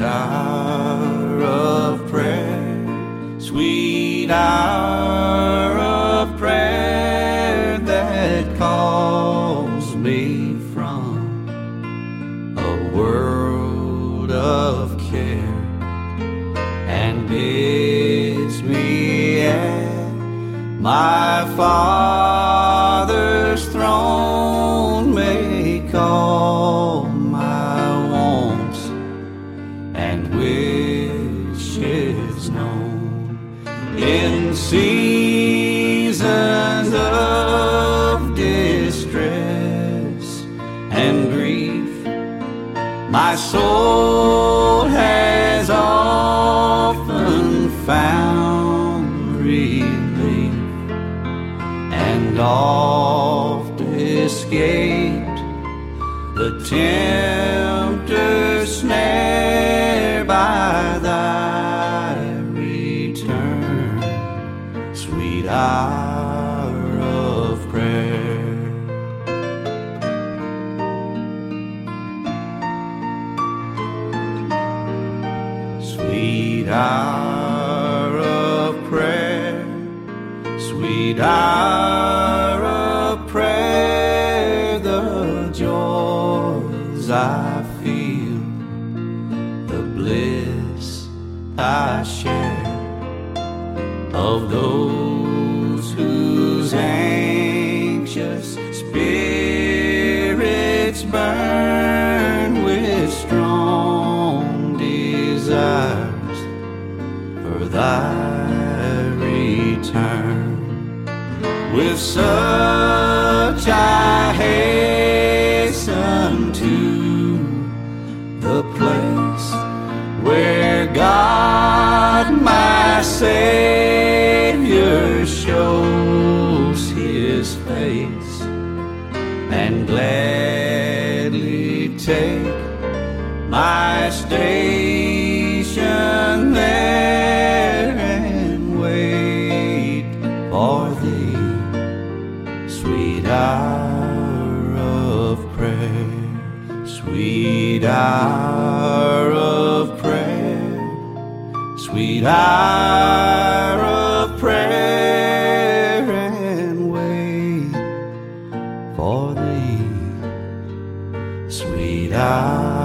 Hour of prayer, sweet hour of prayer that calls me from a world of care and bids me at my Father's throne. Make all seasons of distress and grief. My soul has often found relief and oft escaped the tempter's snare Sweet hour of prayer, sweet hour of prayer, the joys I feel, the bliss I share. Of those whose anxious spirits burn desires for thy return. With such I hasten to the place where God my Savior shows his face and gladly take my station sweet hour of prayer, sweet hour of prayer, sweet hour of prayer, and wait for thee, sweet hour.